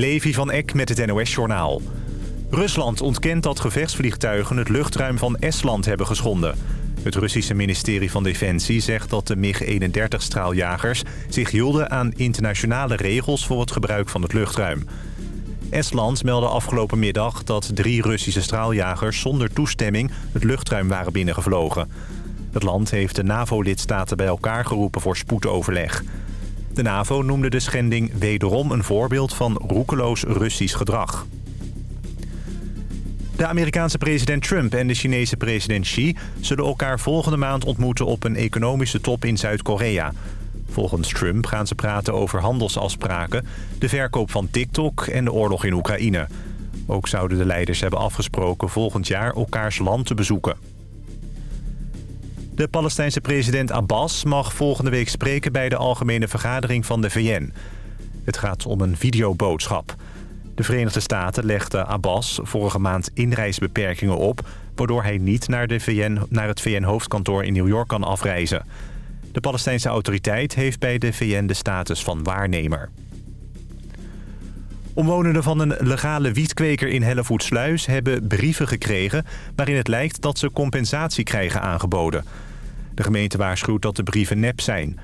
Levi van Eck met het NOS-journaal. Rusland ontkent dat gevechtsvliegtuigen het luchtruim van Estland hebben geschonden. Het Russische ministerie van Defensie zegt dat de MiG-31-straaljagers... zich hielden aan internationale regels voor het gebruik van het luchtruim. Estland meldde afgelopen middag dat drie Russische straaljagers... zonder toestemming het luchtruim waren binnengevlogen. Het land heeft de NAVO-lidstaten bij elkaar geroepen voor spoedoverleg. De NAVO noemde de schending wederom een voorbeeld van roekeloos Russisch gedrag. De Amerikaanse president Trump en de Chinese president Xi... zullen elkaar volgende maand ontmoeten op een economische top in Zuid-Korea. Volgens Trump gaan ze praten over handelsafspraken... de verkoop van TikTok en de oorlog in Oekraïne. Ook zouden de leiders hebben afgesproken volgend jaar elkaars land te bezoeken. De Palestijnse president Abbas mag volgende week spreken... bij de algemene vergadering van de VN. Het gaat om een videoboodschap... De Verenigde Staten legden Abbas vorige maand inreisbeperkingen op... waardoor hij niet naar, de VN, naar het VN-hoofdkantoor in New York kan afreizen. De Palestijnse autoriteit heeft bij de VN de status van waarnemer. Omwonenden van een legale wietkweker in Hellevoetsluis hebben brieven gekregen... waarin het lijkt dat ze compensatie krijgen aangeboden. De gemeente waarschuwt dat de brieven nep zijn...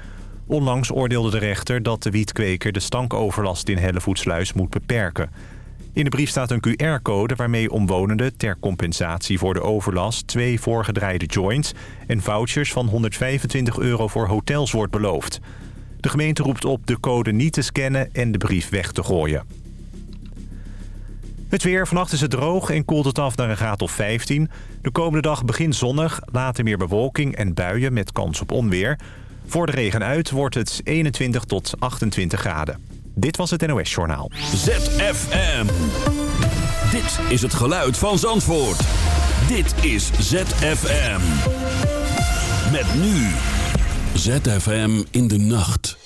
Onlangs oordeelde de rechter dat de wietkweker de stankoverlast in Hellevoetsluis moet beperken. In de brief staat een QR-code waarmee omwonenden ter compensatie voor de overlast... twee voorgedraaide joints en vouchers van 125 euro voor hotels wordt beloofd. De gemeente roept op de code niet te scannen en de brief weg te gooien. Het weer. Vannacht is het droog en koelt het af naar een graad of 15. De komende dag begint zonnig, later meer bewolking en buien met kans op onweer... Voor de regen uit wordt het 21 tot 28 graden. Dit was het NOS Journaal. ZFM. Dit is het geluid van Zandvoort. Dit is ZFM. Met nu. ZFM in de nacht.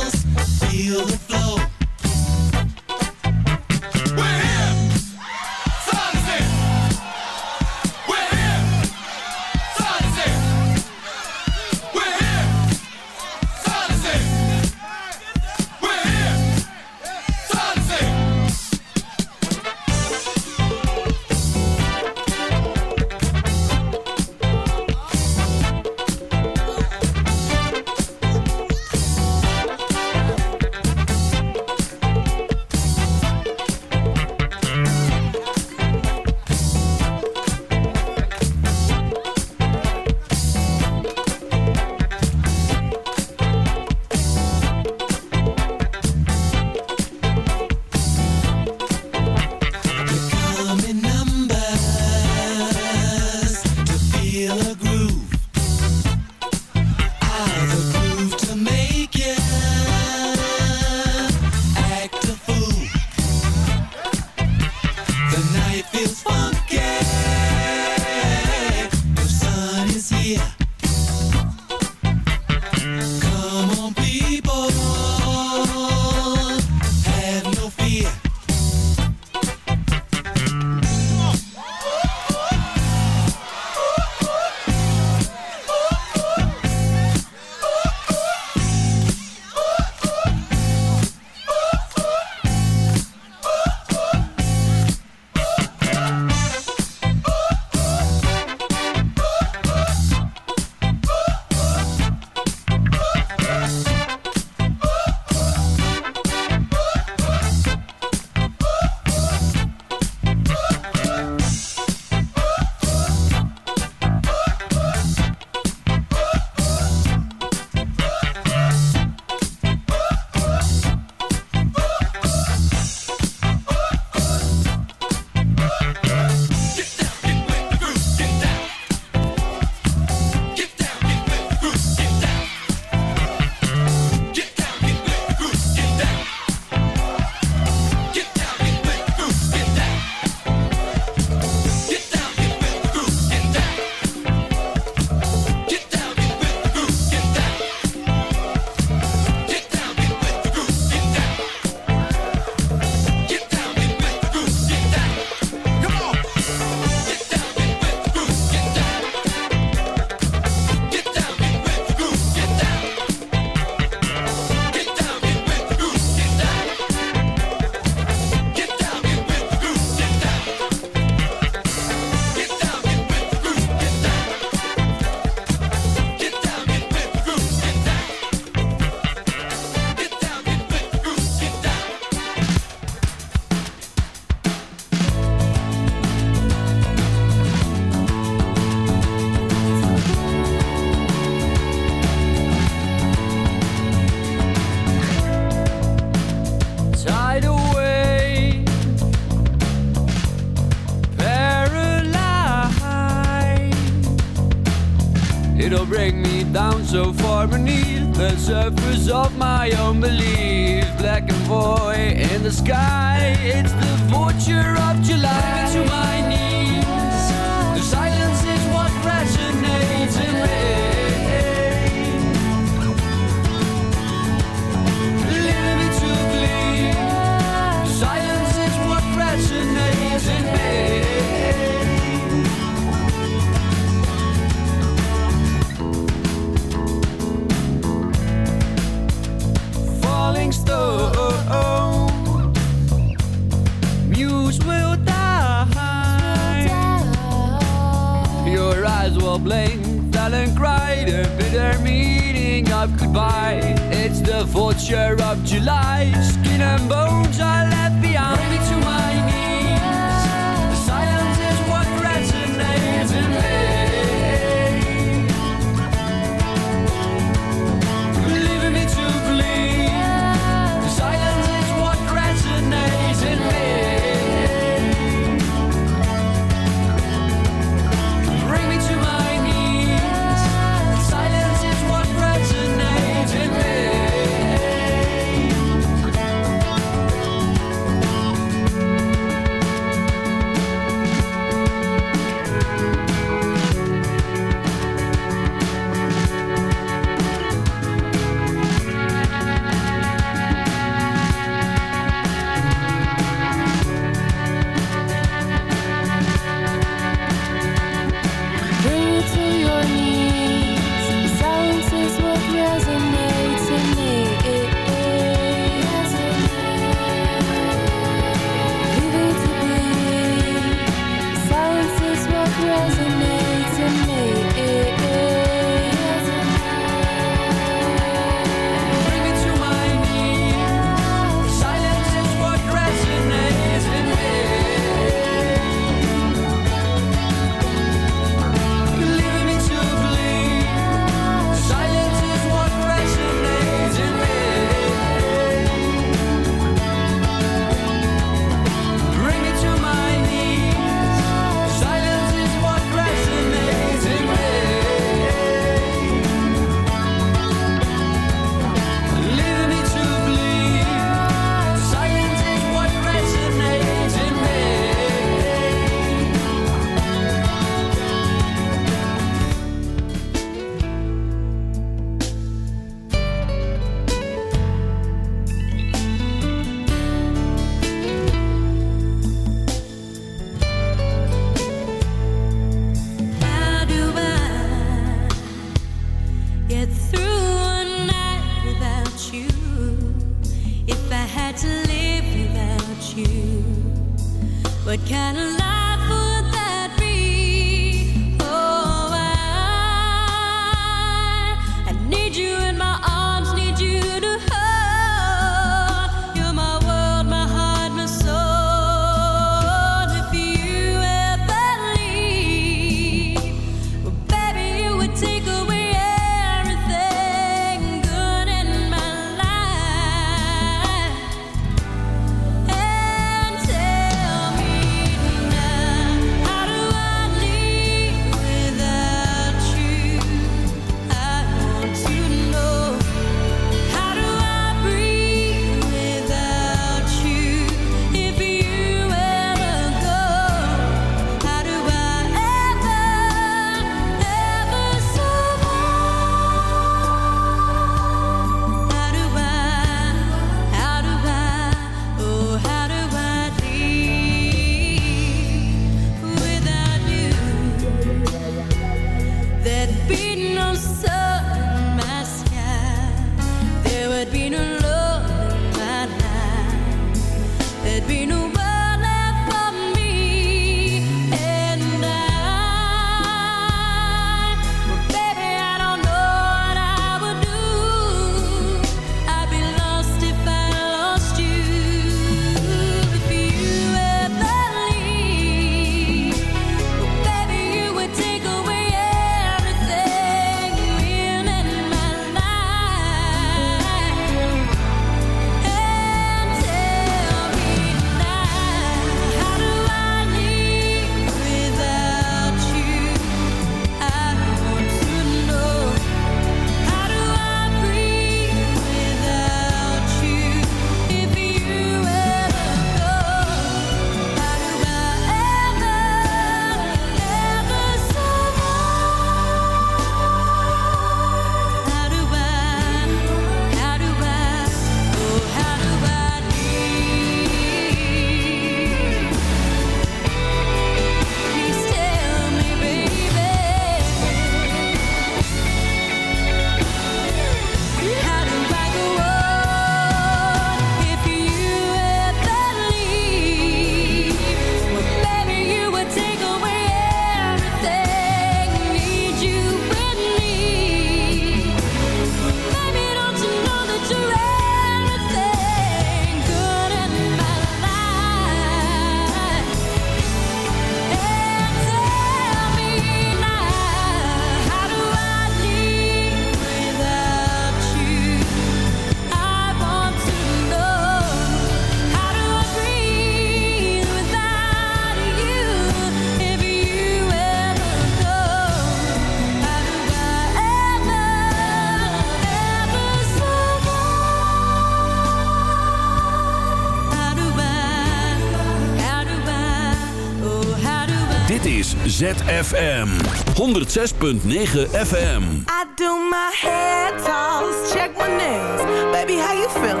106.9 FM. I do my head toss, check my nails. Baby, how you feeling?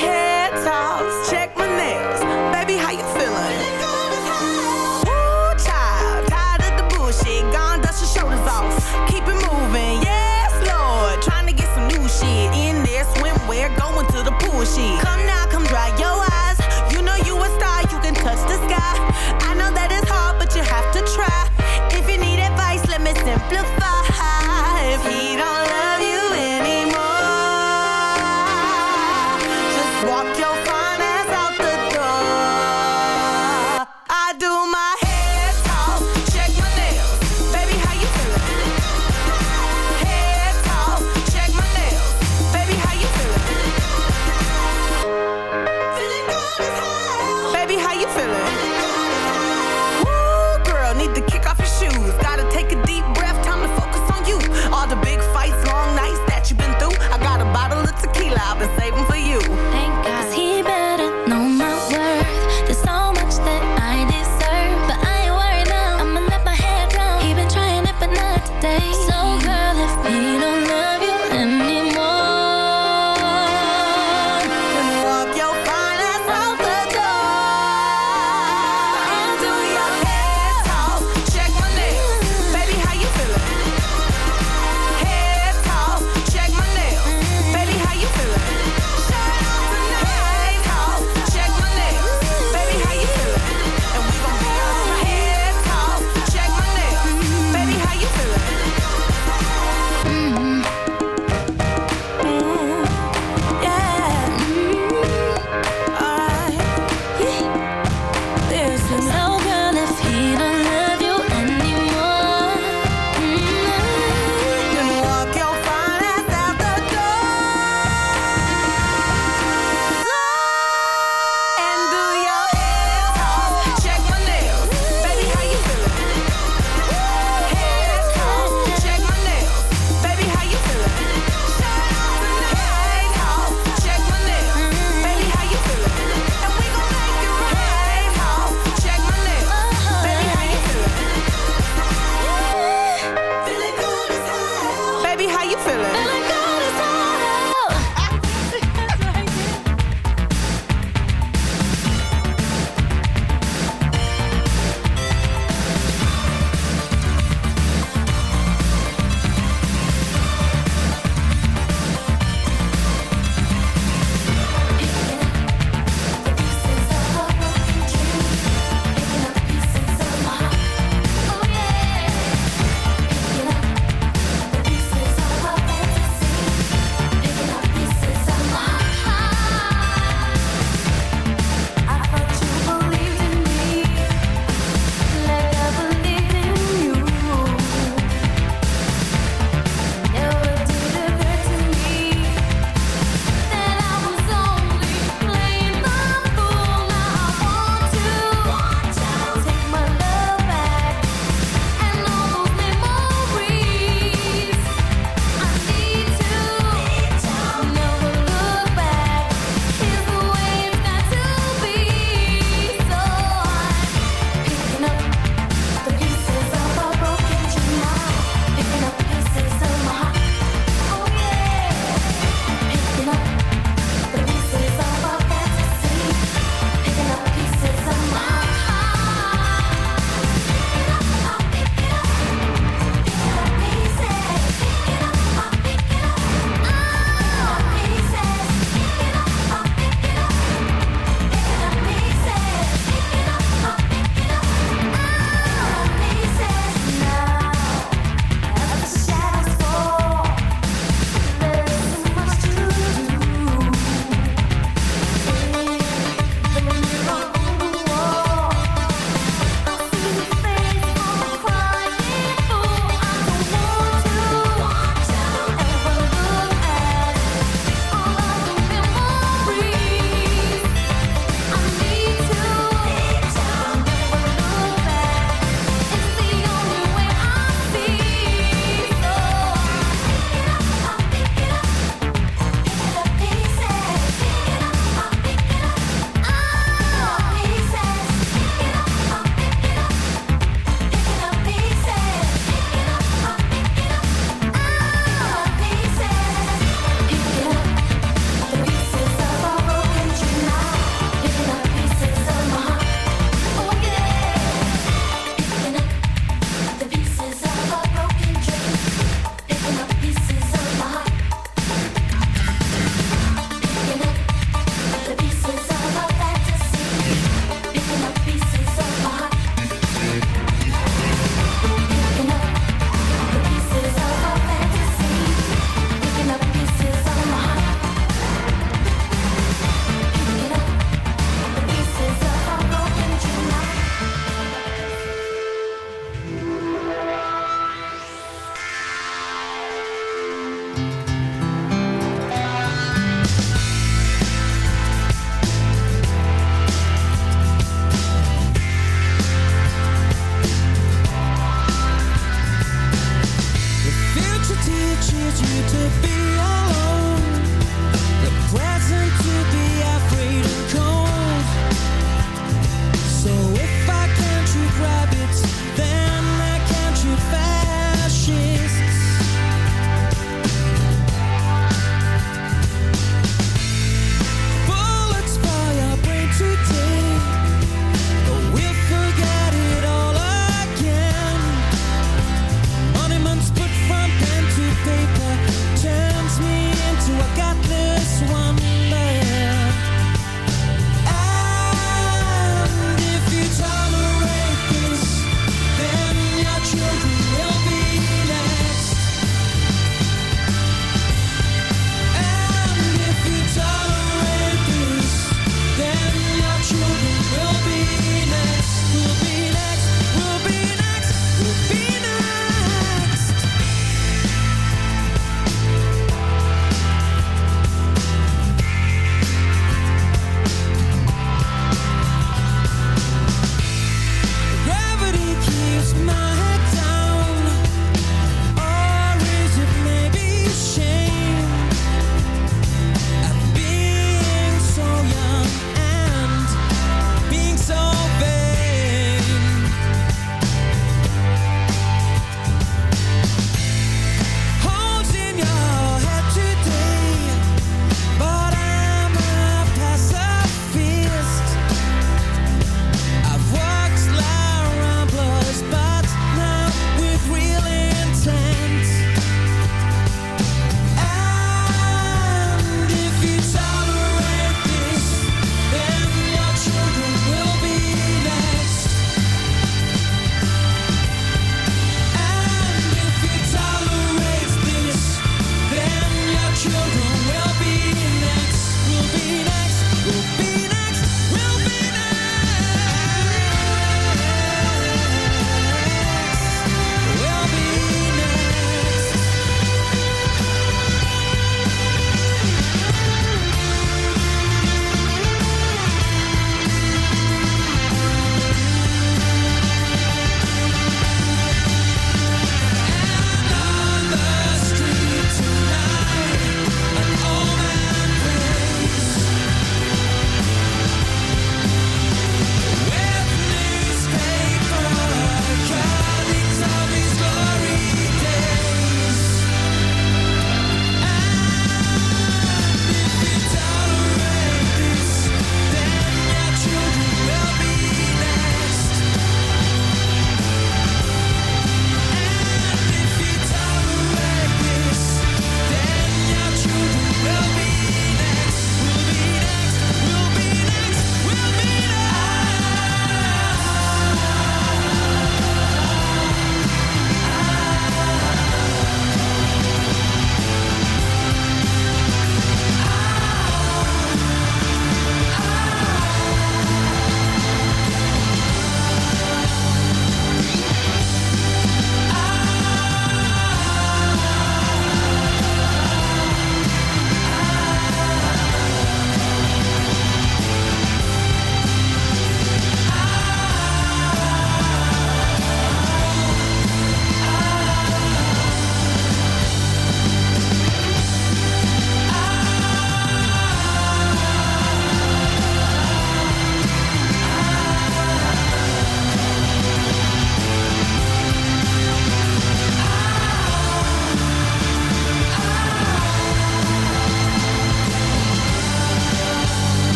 Head toss, check my nails. Baby, how you feeling? Woo, child, tired of the bullshit. Gone, dust your shoulders off. Keep it moving, yes, Lord. Trying to get some new shit in there, swimwear, going to the pool shit.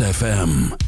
ZFM.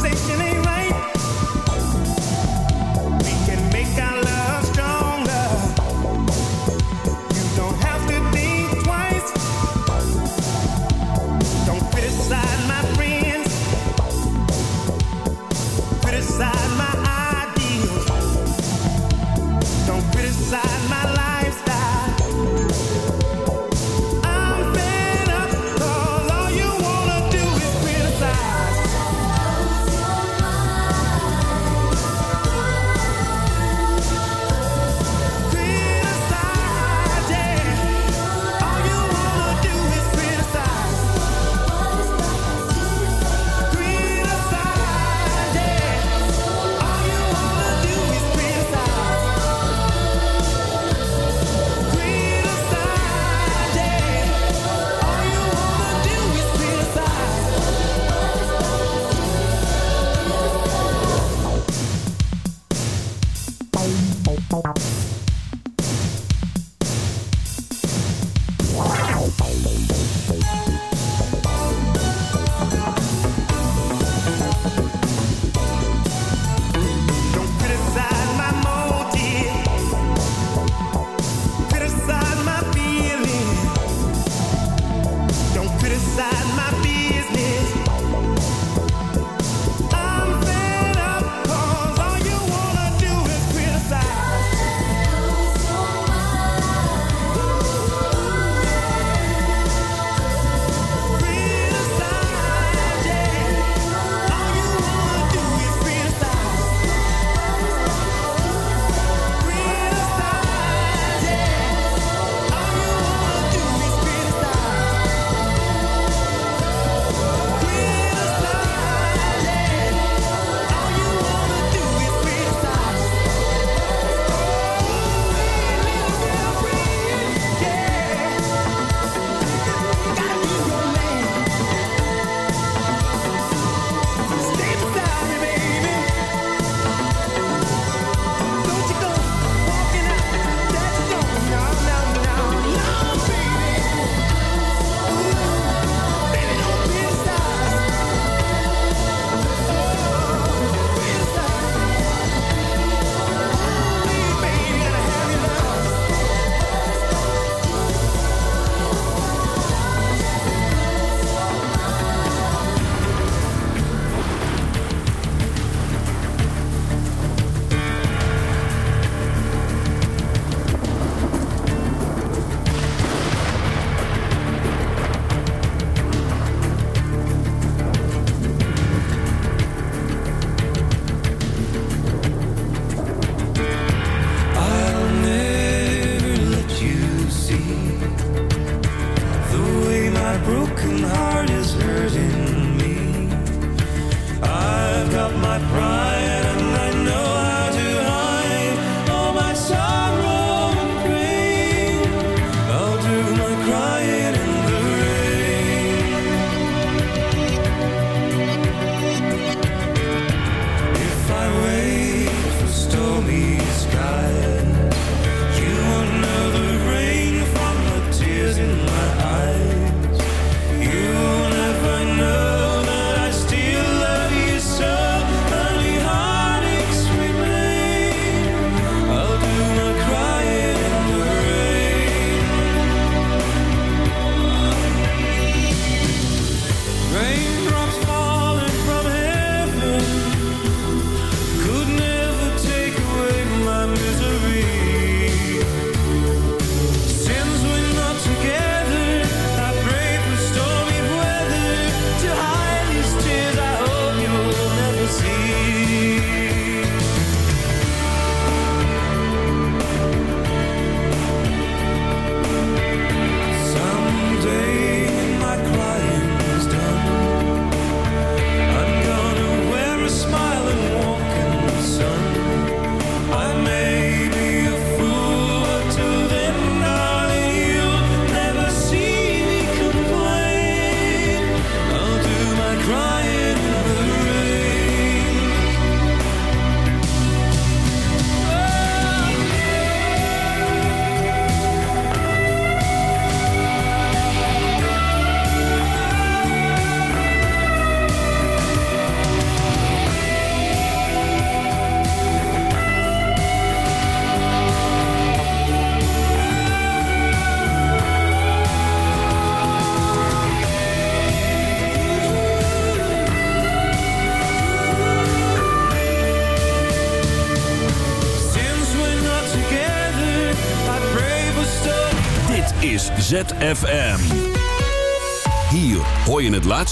conversation